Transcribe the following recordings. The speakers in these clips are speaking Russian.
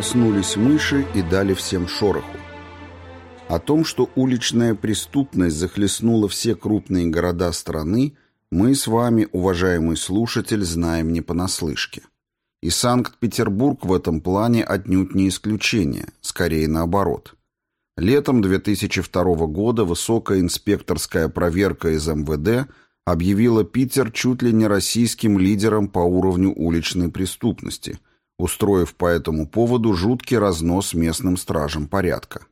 проснулись мыши и дали всем шороху. О том, что уличная преступность захлестнула все крупные города страны, мы с вами, уважаемый слушатель, знаем не понаслышке. И Санкт-Петербург в этом плане отнюдь не исключение, скорее наоборот. Летом 2002 года высокая инспекторская проверка из МВД объявила Питер чуть ли не российским лидером по уровню уличной преступности, устроив по этому поводу жуткий разнос местным стражам порядка.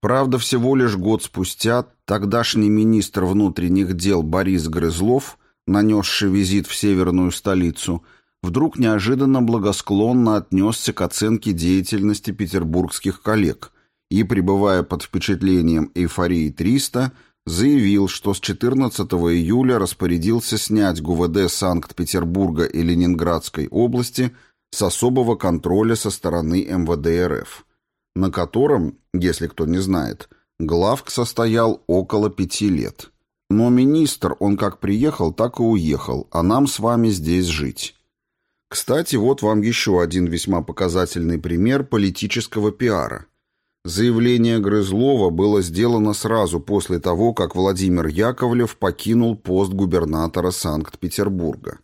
Правда, всего лишь год спустя тогдашний министр внутренних дел Борис Грызлов, нанесший визит в северную столицу, вдруг неожиданно благосклонно отнесся к оценке деятельности петербургских коллег и, пребывая под впечатлением эйфории 300, заявил, что с 14 июля распорядился снять ГУВД Санкт-Петербурга и Ленинградской области с особого контроля со стороны МВД РФ, на котором, если кто не знает, главк состоял около пяти лет. Но министр, он как приехал, так и уехал, а нам с вами здесь жить. Кстати, вот вам еще один весьма показательный пример политического пиара – Заявление Грызлова было сделано сразу после того, как Владимир Яковлев покинул пост губернатора Санкт-Петербурга.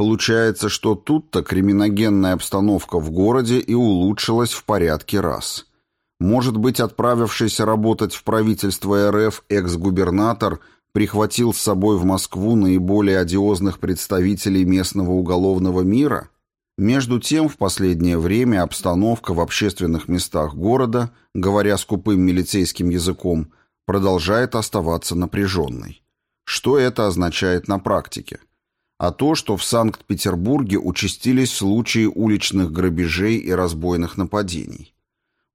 Получается, что тут-то криминогенная обстановка в городе и улучшилась в порядке раз. Может быть, отправившийся работать в правительство РФ экс-губернатор прихватил с собой в Москву наиболее одиозных представителей местного уголовного мира – между тем, в последнее время обстановка в общественных местах города, говоря скупым милицейским языком, продолжает оставаться напряженной. Что это означает на практике? А то, что в Санкт-Петербурге участились случаи уличных грабежей и разбойных нападений.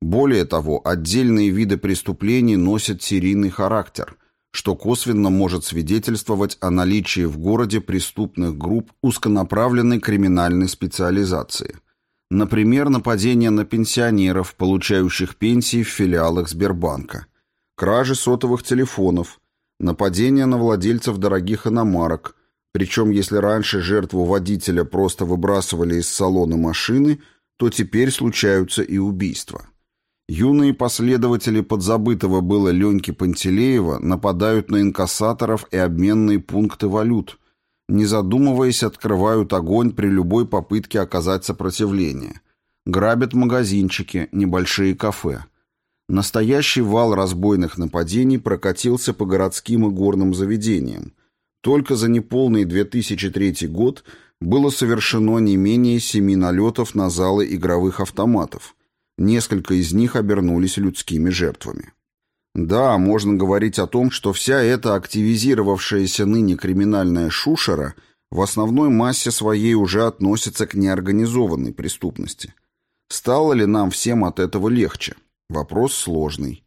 Более того, отдельные виды преступлений носят серийный характер – что косвенно может свидетельствовать о наличии в городе преступных групп узконаправленной криминальной специализации. Например, нападение на пенсионеров, получающих пенсии в филиалах Сбербанка, кражи сотовых телефонов, нападение на владельцев дорогих иномарок, причем если раньше жертву водителя просто выбрасывали из салона машины, то теперь случаются и убийства. Юные последователи подзабытого было Леньки Пантелеева нападают на инкассаторов и обменные пункты валют, не задумываясь, открывают огонь при любой попытке оказать сопротивление. Грабят магазинчики, небольшие кафе. Настоящий вал разбойных нападений прокатился по городским и горным заведениям. Только за неполный 2003 год было совершено не менее семи налетов на залы игровых автоматов – Несколько из них обернулись людскими жертвами. Да, можно говорить о том, что вся эта активизировавшаяся ныне криминальная шушера в основной массе своей уже относится к неорганизованной преступности. Стало ли нам всем от этого легче? Вопрос сложный.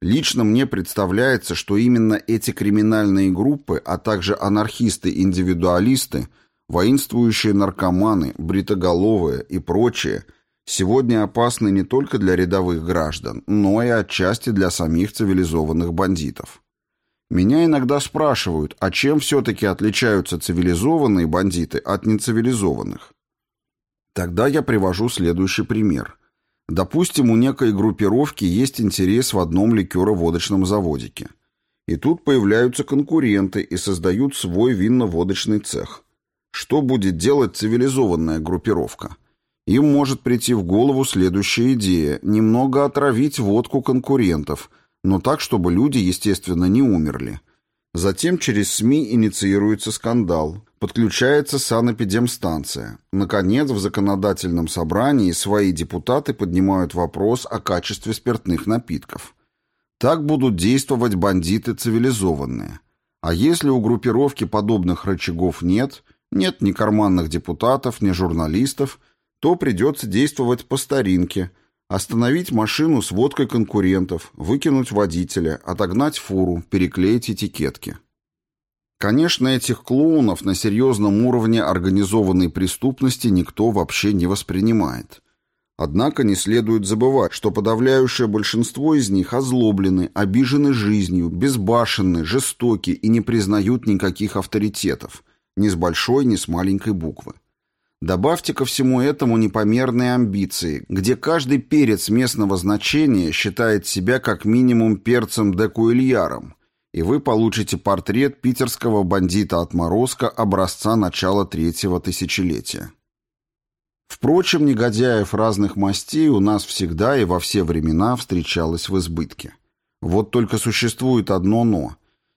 Лично мне представляется, что именно эти криминальные группы, а также анархисты-индивидуалисты, воинствующие наркоманы, бритоголовые и прочие – сегодня опасны не только для рядовых граждан, но и отчасти для самих цивилизованных бандитов. Меня иногда спрашивают, а чем все-таки отличаются цивилизованные бандиты от нецивилизованных? Тогда я привожу следующий пример. Допустим, у некой группировки есть интерес в одном ликеро-водочном заводике. И тут появляются конкуренты и создают свой винно-водочный цех. Что будет делать цивилизованная группировка? Им может прийти в голову следующая идея – немного отравить водку конкурентов, но так, чтобы люди, естественно, не умерли. Затем через СМИ инициируется скандал, подключается санэпидемстанция. Наконец, в законодательном собрании свои депутаты поднимают вопрос о качестве спиртных напитков. Так будут действовать бандиты цивилизованные. А если у группировки подобных рычагов нет, нет ни карманных депутатов, ни журналистов – то придется действовать по старинке, остановить машину с водкой конкурентов, выкинуть водителя, отогнать фуру, переклеить этикетки. Конечно, этих клоунов на серьезном уровне организованной преступности никто вообще не воспринимает. Однако не следует забывать, что подавляющее большинство из них озлоблены, обижены жизнью, безбашенны, жестоки и не признают никаких авторитетов, ни с большой, ни с маленькой буквы. Добавьте ко всему этому непомерные амбиции, где каждый перец местного значения считает себя как минимум перцем декуильяром, и вы получите портрет питерского бандита-отморозка образца начала третьего тысячелетия. Впрочем, негодяев разных мастей у нас всегда и во все времена встречалось в избытке. Вот только существует одно «но».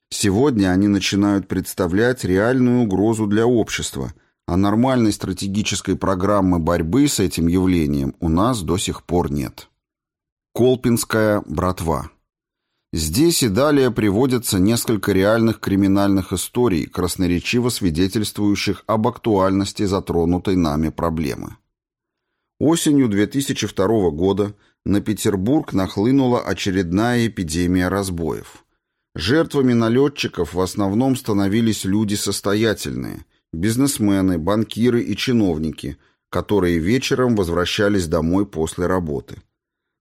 Сегодня они начинают представлять реальную угрозу для общества, а нормальной стратегической программы борьбы с этим явлением у нас до сих пор нет. Колпинская братва. Здесь и далее приводятся несколько реальных криминальных историй, красноречиво свидетельствующих об актуальности затронутой нами проблемы. Осенью 2002 года на Петербург нахлынула очередная эпидемия разбоев. Жертвами налетчиков в основном становились люди состоятельные, бизнесмены, банкиры и чиновники, которые вечером возвращались домой после работы.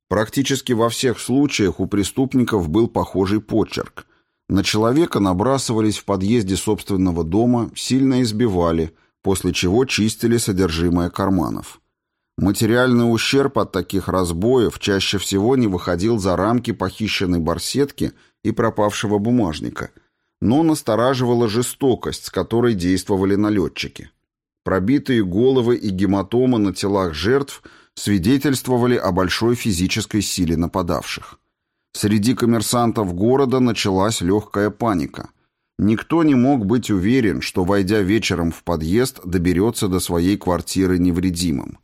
Практически во всех случаях у преступников был похожий почерк. На человека набрасывались в подъезде собственного дома, сильно избивали, после чего чистили содержимое карманов. Материальный ущерб от таких разбоев чаще всего не выходил за рамки похищенной барсетки и пропавшего бумажника, но настораживала жестокость, с которой действовали налетчики. Пробитые головы и гематомы на телах жертв свидетельствовали о большой физической силе нападавших. Среди коммерсантов города началась легкая паника. Никто не мог быть уверен, что, войдя вечером в подъезд, доберется до своей квартиры невредимым.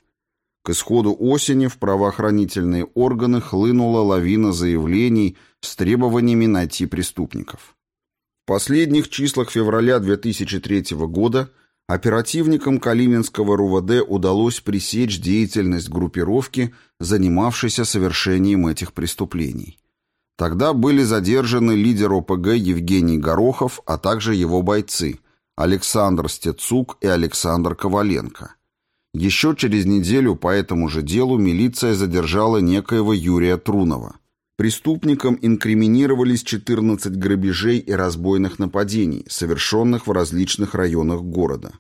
К исходу осени в правоохранительные органы хлынула лавина заявлений с требованиями найти преступников. Последних числах февраля 2003 года оперативникам Калининского РУВД удалось пресечь деятельность группировки, занимавшейся совершением этих преступлений. Тогда были задержаны лидер ОПГ Евгений Горохов, а также его бойцы Александр Стецук и Александр Коваленко. Еще через неделю по этому же делу милиция задержала некоего Юрия Трунова. Преступникам инкриминировались 14 грабежей и разбойных нападений, совершенных в различных районах города.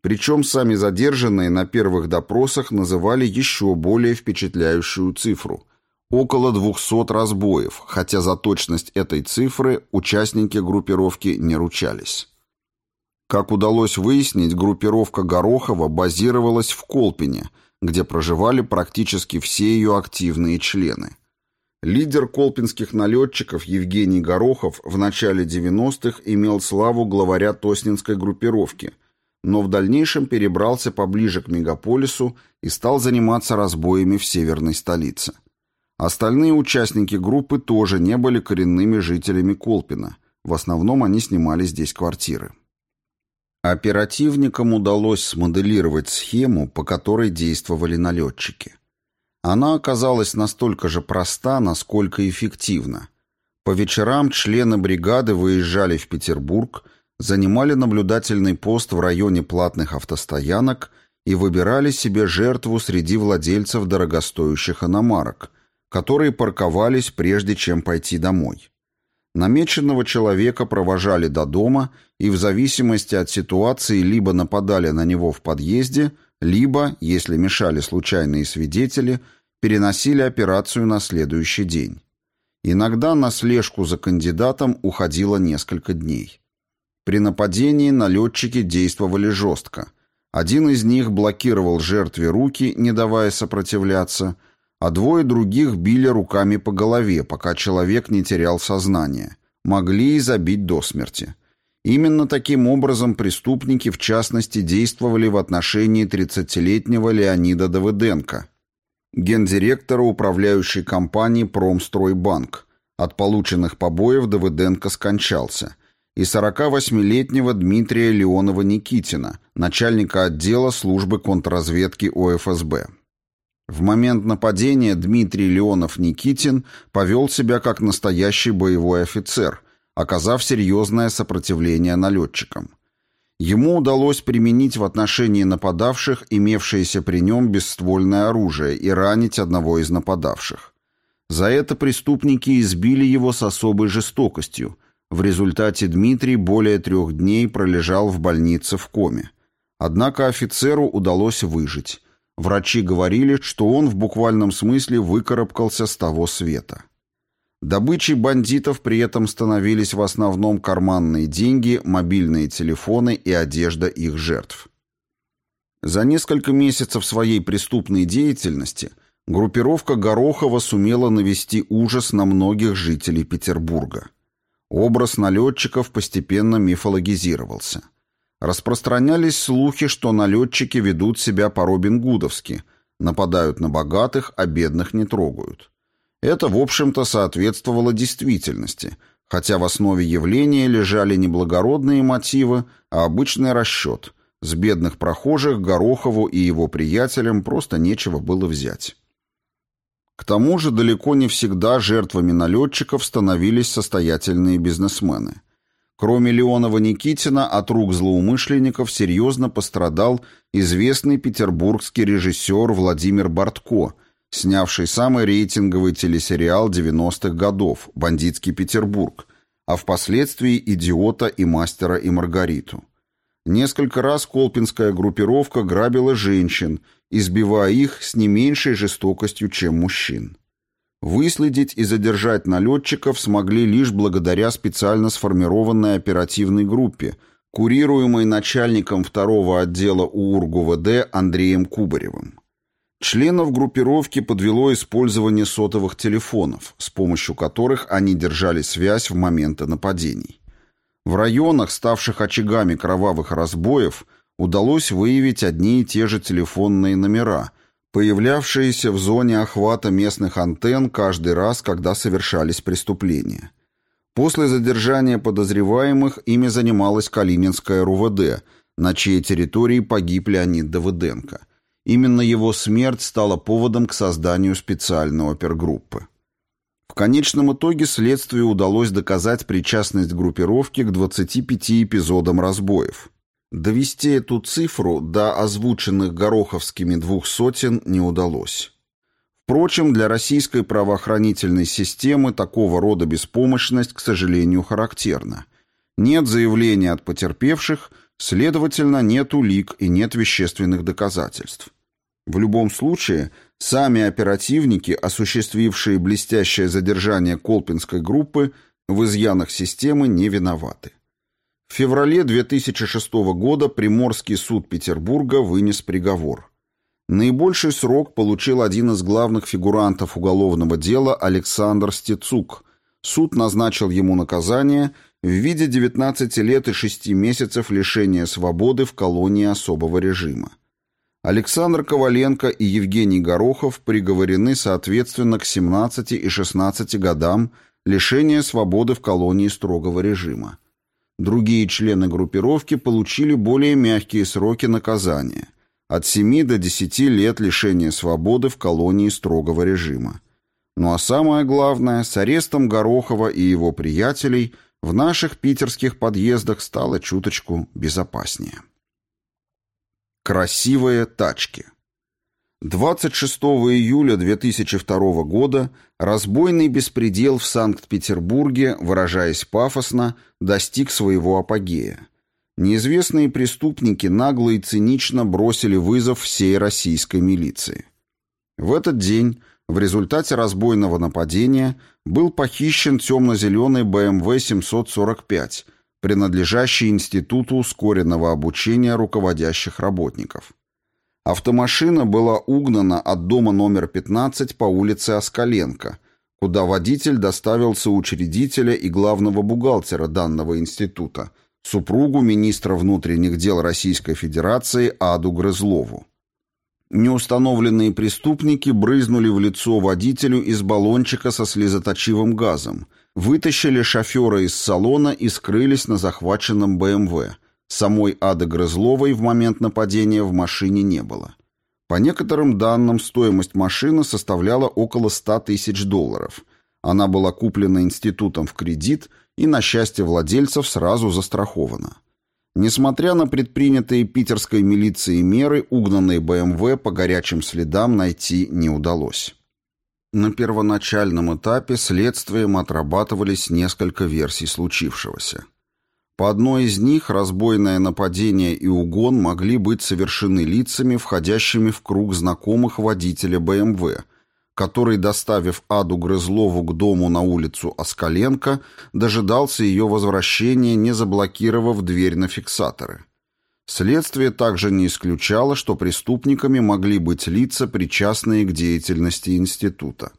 Причем сами задержанные на первых допросах называли еще более впечатляющую цифру – около 200 разбоев, хотя за точность этой цифры участники группировки не ручались. Как удалось выяснить, группировка Горохова базировалась в Колпине, где проживали практически все ее активные члены. Лидер колпинских налетчиков Евгений Горохов в начале 90-х имел славу главаря Тоснинской группировки, но в дальнейшем перебрался поближе к мегаполису и стал заниматься разбоями в северной столице. Остальные участники группы тоже не были коренными жителями Колпина, в основном они снимали здесь квартиры. Оперативникам удалось смоделировать схему, по которой действовали налетчики. Она оказалась настолько же проста, насколько эффективна. По вечерам члены бригады выезжали в Петербург, занимали наблюдательный пост в районе платных автостоянок и выбирали себе жертву среди владельцев дорогостоящих иномарок, которые парковались прежде чем пойти домой. Намеченного человека провожали до дома и в зависимости от ситуации либо нападали на него в подъезде, либо, если мешали случайные свидетели, переносили операцию на следующий день. Иногда на слежку за кандидатом уходило несколько дней. При нападении налетчики действовали жестко. Один из них блокировал жертве руки, не давая сопротивляться – а двое других били руками по голове, пока человек не терял сознание. Могли и забить до смерти. Именно таким образом преступники, в частности, действовали в отношении 30-летнего Леонида Давыденко, гендиректора управляющей компании «Промстройбанк». От полученных побоев Давыденко скончался. И 48-летнего Дмитрия Леонова-Никитина, начальника отдела службы контрразведки ОФСБ. В момент нападения Дмитрий Леонов-Никитин повел себя как настоящий боевой офицер, оказав серьезное сопротивление налетчикам. Ему удалось применить в отношении нападавших имевшееся при нем бесствольное оружие и ранить одного из нападавших. За это преступники избили его с особой жестокостью. В результате Дмитрий более трех дней пролежал в больнице в коме. Однако офицеру удалось выжить. Врачи говорили, что он в буквальном смысле выкарабкался с того света. Добычей бандитов при этом становились в основном карманные деньги, мобильные телефоны и одежда их жертв. За несколько месяцев своей преступной деятельности группировка Горохова сумела навести ужас на многих жителей Петербурга. Образ налетчиков постепенно мифологизировался. Распространялись слухи, что налетчики ведут себя по-робин-гудовски, нападают на богатых, а бедных не трогают. Это, в общем-то, соответствовало действительности, хотя в основе явления лежали не благородные мотивы, а обычный расчет. С бедных прохожих Горохову и его приятелям просто нечего было взять. К тому же далеко не всегда жертвами налетчиков становились состоятельные бизнесмены. Кроме Леонова-Никитина, от рук злоумышленников серьезно пострадал известный петербургский режиссер Владимир Бортко – снявший самый рейтинговый телесериал 90-х годов «Бандитский Петербург», а впоследствии «Идиота» и «Мастера и Маргариту». Несколько раз колпинская группировка грабила женщин, избивая их с не меньшей жестокостью, чем мужчин. Выследить и задержать налетчиков смогли лишь благодаря специально сформированной оперативной группе, курируемой начальником второго отдела УРГУВД Андреем Кубаревым. Членов группировки подвело использование сотовых телефонов, с помощью которых они держали связь в моменты нападений. В районах, ставших очагами кровавых разбоев, удалось выявить одни и те же телефонные номера, появлявшиеся в зоне охвата местных антенн каждый раз, когда совершались преступления. После задержания подозреваемых ими занималась Калининская РУВД, на чьей территории погиб Леонид Давыденко – Именно его смерть стала поводом к созданию специальной опергруппы. В конечном итоге следствию удалось доказать причастность группировки к 25 эпизодам разбоев. Довести эту цифру до озвученных Гороховскими двух сотен не удалось. Впрочем, для российской правоохранительной системы такого рода беспомощность, к сожалению, характерна. Нет заявления от потерпевших, следовательно, нет улик и нет вещественных доказательств. В любом случае, сами оперативники, осуществившие блестящее задержание Колпинской группы, в изъянах системы не виноваты. В феврале 2006 года Приморский суд Петербурга вынес приговор. Наибольший срок получил один из главных фигурантов уголовного дела Александр Стецук. Суд назначил ему наказание в виде 19 лет и 6 месяцев лишения свободы в колонии особого режима. Александр Коваленко и Евгений Горохов приговорены соответственно к 17 и 16 годам лишения свободы в колонии строгого режима. Другие члены группировки получили более мягкие сроки наказания – от 7 до 10 лет лишения свободы в колонии строгого режима. Ну а самое главное, с арестом Горохова и его приятелей в наших питерских подъездах стало чуточку безопаснее. Красивые тачки. 26 июля 2002 года разбойный беспредел в Санкт-Петербурге, выражаясь пафосно, достиг своего апогея. Неизвестные преступники нагло и цинично бросили вызов всей российской милиции. В этот день в результате разбойного нападения был похищен темно-зеленый BMW 745 принадлежащий Институту ускоренного обучения руководящих работников. Автомашина была угнана от дома номер 15 по улице Оскаленко, куда водитель доставил соучредителя и главного бухгалтера данного института, супругу министра внутренних дел Российской Федерации Аду Грызлову. Неустановленные преступники брызнули в лицо водителю из баллончика со слезоточивым газом – вытащили шофера из салона и скрылись на захваченном БМВ. Самой Ады Грызловой в момент нападения в машине не было. По некоторым данным, стоимость машины составляла около 100 тысяч долларов. Она была куплена институтом в кредит и, на счастье владельцев, сразу застрахована. Несмотря на предпринятые питерской милицией меры, угнанные БМВ по горячим следам найти не удалось. На первоначальном этапе следствием отрабатывались несколько версий случившегося. По одной из них разбойное нападение и угон могли быть совершены лицами, входящими в круг знакомых водителя БМВ, который, доставив Аду Грызлову к дому на улицу Оскаленко, дожидался ее возвращения, не заблокировав дверь на фиксаторы. Следствие также не исключало, что преступниками могли быть лица, причастные к деятельности института.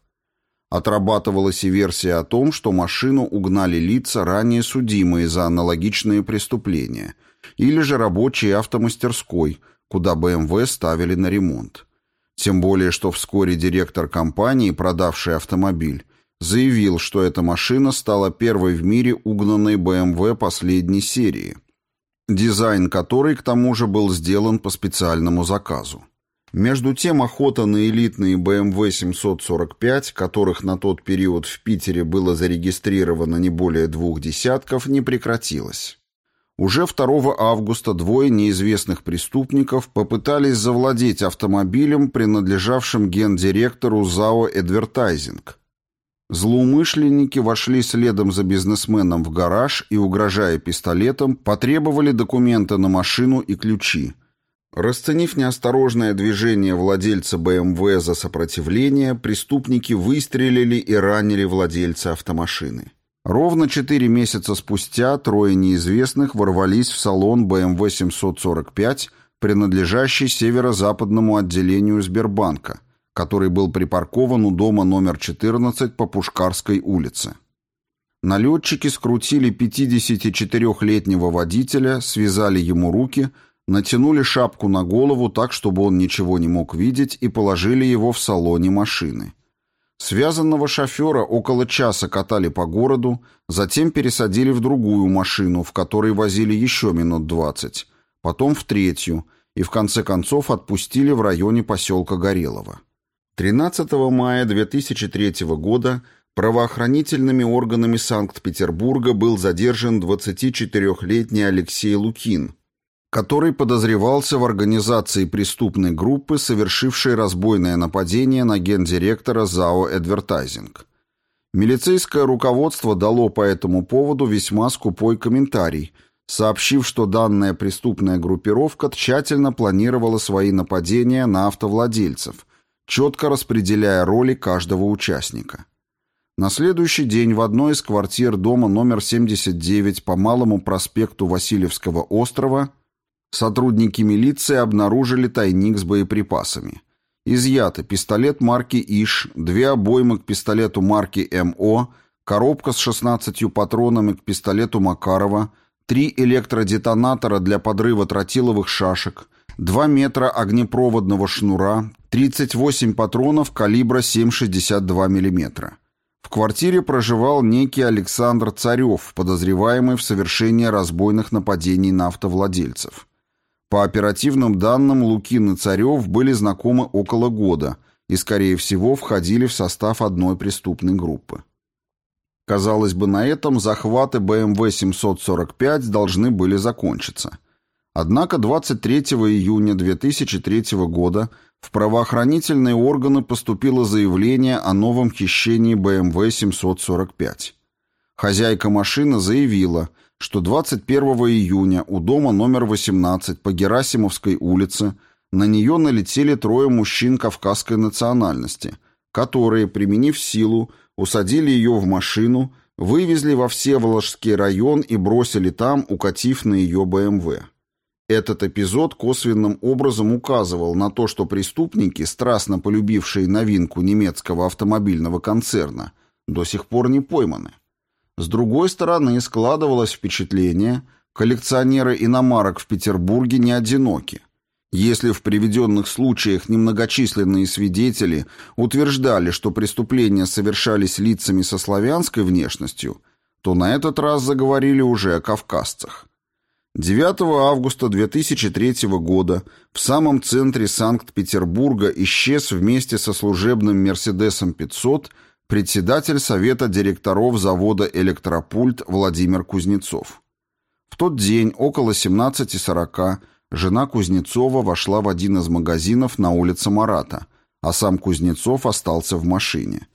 Отрабатывалась и версия о том, что машину угнали лица, ранее судимые за аналогичные преступления, или же рабочие автомастерской, куда БМВ ставили на ремонт. Тем более, что вскоре директор компании, продавший автомобиль, заявил, что эта машина стала первой в мире угнанной БМВ последней серии – дизайн которой к тому же был сделан по специальному заказу. Между тем охота на элитные BMW 745, которых на тот период в Питере было зарегистрировано не более двух десятков, не прекратилась. Уже 2 августа двое неизвестных преступников попытались завладеть автомобилем, принадлежавшим гендиректору ЗАО «Эдвертайзинг», Злоумышленники вошли следом за бизнесменом в гараж и, угрожая пистолетом, потребовали документы на машину и ключи. Расценив неосторожное движение владельца БМВ за сопротивление, преступники выстрелили и ранили владельца автомашины. Ровно четыре месяца спустя трое неизвестных ворвались в салон БМВ 745, принадлежащий северо-западному отделению Сбербанка, который был припаркован у дома номер 14 по Пушкарской улице. Налетчики скрутили 54-летнего водителя, связали ему руки, натянули шапку на голову так, чтобы он ничего не мог видеть, и положили его в салоне машины. Связанного шофера около часа катали по городу, затем пересадили в другую машину, в которой возили еще минут двадцать, потом в третью, и в конце концов отпустили в районе поселка Горелого. 13 мая 2003 года правоохранительными органами Санкт-Петербурга был задержан 24-летний Алексей Лукин, который подозревался в организации преступной группы, совершившей разбойное нападение на гендиректора ЗАО «Эдвертайзинг». Милицейское руководство дало по этому поводу весьма скупой комментарий, сообщив, что данная преступная группировка тщательно планировала свои нападения на автовладельцев – четко распределяя роли каждого участника. На следующий день в одной из квартир дома номер 79 по Малому проспекту Васильевского острова сотрудники милиции обнаружили тайник с боеприпасами. Изъяты пистолет марки ИШ, две обоймы к пистолету марки МО, коробка с 16 патронами к пистолету Макарова, три электродетонатора для подрыва тротиловых шашек, 2 метра огнепроводного шнура, 38 патронов калибра 7,62 мм. В квартире проживал некий Александр Царев, подозреваемый в совершении разбойных нападений на автовладельцев. По оперативным данным, Лукин и Царев были знакомы около года и, скорее всего, входили в состав одной преступной группы. Казалось бы, на этом захваты БМВ 745 должны были закончиться – Однако 23 июня 2003 года в правоохранительные органы поступило заявление о новом хищении BMW 745. Хозяйка машины заявила, что 21 июня у дома номер 18 по Герасимовской улице на нее налетели трое мужчин кавказской национальности, которые, применив силу, усадили ее в машину, вывезли во Всеволожский район и бросили там, укатив на ее БМВ. Этот эпизод косвенным образом указывал на то, что преступники, страстно полюбившие новинку немецкого автомобильного концерна, до сих пор не пойманы. С другой стороны, складывалось впечатление, коллекционеры иномарок в Петербурге не одиноки. Если в приведенных случаях немногочисленные свидетели утверждали, что преступления совершались лицами со славянской внешностью, то на этот раз заговорили уже о кавказцах. 9 августа 2003 года в самом центре Санкт-Петербурга исчез вместе со служебным «Мерседесом 500» председатель Совета директоров завода «Электропульт» Владимир Кузнецов. В тот день около 17.40 жена Кузнецова вошла в один из магазинов на улице Марата, а сам Кузнецов остался в машине.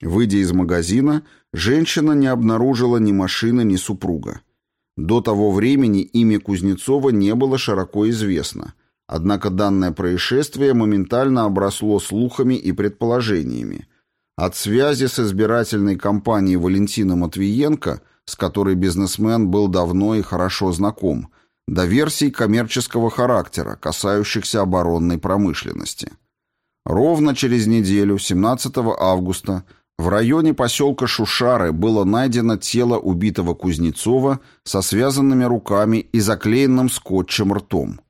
Выйдя из магазина, женщина не обнаружила ни машины, ни супруга. До того времени имя Кузнецова не было широко известно, однако данное происшествие моментально обросло слухами и предположениями. От связи с избирательной кампанией Валентина Матвиенко, с которой бизнесмен был давно и хорошо знаком, до версий коммерческого характера, касающихся оборонной промышленности. Ровно через неделю, 17 августа, в районе поселка Шушары было найдено тело убитого Кузнецова со связанными руками и заклеенным скотчем ртом.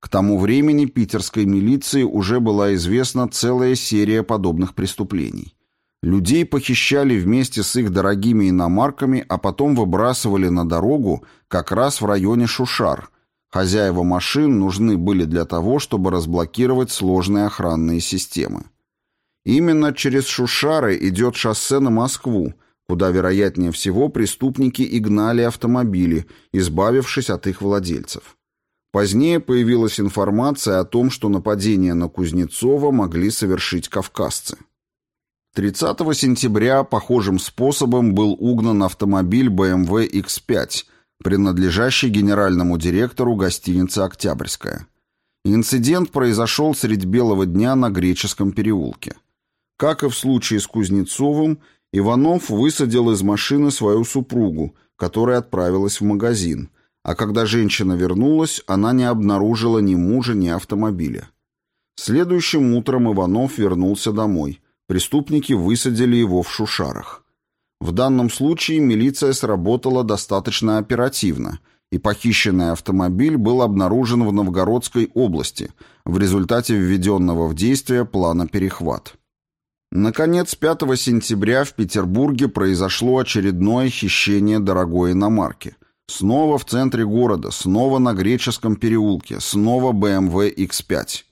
К тому времени питерской милиции уже была известна целая серия подобных преступлений. Людей похищали вместе с их дорогими иномарками, а потом выбрасывали на дорогу как раз в районе Шушар. Хозяева машин нужны были для того, чтобы разблокировать сложные охранные системы. Именно через Шушары идет шоссе на Москву, куда, вероятнее всего, преступники и гнали автомобили, избавившись от их владельцев. Позднее появилась информация о том, что нападение на Кузнецова могли совершить кавказцы. 30 сентября похожим способом был угнан автомобиль BMW X5, принадлежащий генеральному директору гостиницы «Октябрьская». Инцидент произошел средь белого дня на Греческом переулке. Как и в случае с Кузнецовым, Иванов высадил из машины свою супругу, которая отправилась в магазин, а когда женщина вернулась, она не обнаружила ни мужа, ни автомобиля. Следующим утром Иванов вернулся домой – Преступники высадили его в Шушарах. В данном случае милиция сработала достаточно оперативно, и похищенный автомобиль был обнаружен в Новгородской области в результате введенного в действие плана «Перехват». Наконец, 5 сентября в Петербурге произошло очередное хищение дорогой иномарки. Снова в центре города, снова на Греческом переулке, снова BMW X5.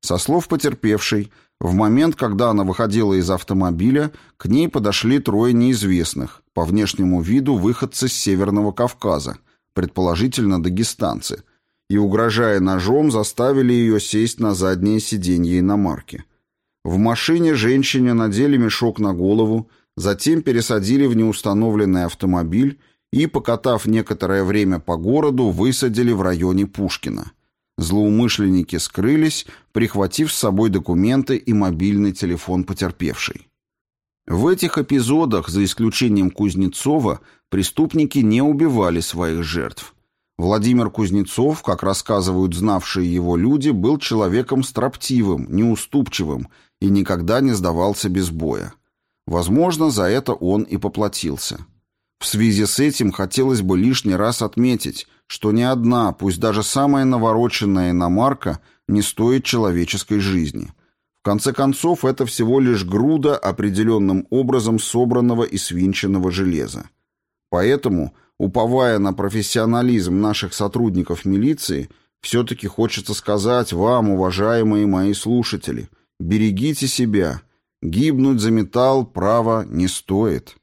Со слов потерпевшей, в момент, когда она выходила из автомобиля, к ней подошли трое неизвестных, по внешнему виду выходцы с Северного Кавказа, предположительно дагестанцы, и, угрожая ножом, заставили ее сесть на заднее сиденье иномарки. В машине женщине надели мешок на голову, затем пересадили в неустановленный автомобиль и, покатав некоторое время по городу, высадили в районе Пушкина. Злоумышленники скрылись, прихватив с собой документы и мобильный телефон потерпевшей. В этих эпизодах, за исключением Кузнецова, преступники не убивали своих жертв. Владимир Кузнецов, как рассказывают знавшие его люди, был человеком строптивым, неуступчивым и никогда не сдавался без боя. Возможно, за это он и поплатился. В связи с этим хотелось бы лишний раз отметить, что ни одна, пусть даже самая навороченная иномарка, не стоит человеческой жизни. В конце концов, это всего лишь груда определенным образом собранного и свинченного железа. Поэтому, уповая на профессионализм наших сотрудников милиции, все-таки хочется сказать вам, уважаемые мои слушатели, берегите себя. Гибнуть за металл право не стоит.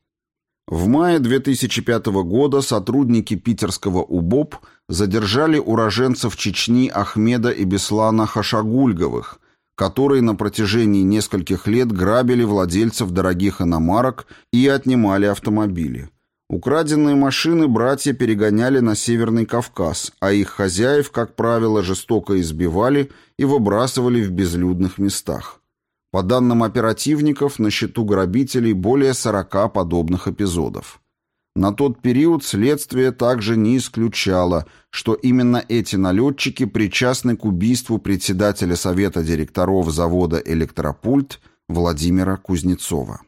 В мае 2005 года сотрудники питерского УБОП задержали уроженцев Чечни Ахмеда и Беслана Хашагульговых, которые на протяжении нескольких лет грабили владельцев дорогих иномарок и отнимали автомобили. Украденные машины братья перегоняли на Северный Кавказ, а их хозяев, как правило, жестоко избивали и выбрасывали в безлюдных местах. По данным оперативников, на счету грабителей более 40 подобных эпизодов. На тот период следствие также не исключало, что именно эти налетчики причастны к убийству председателя Совета директоров завода «Электропульт» Владимира Кузнецова.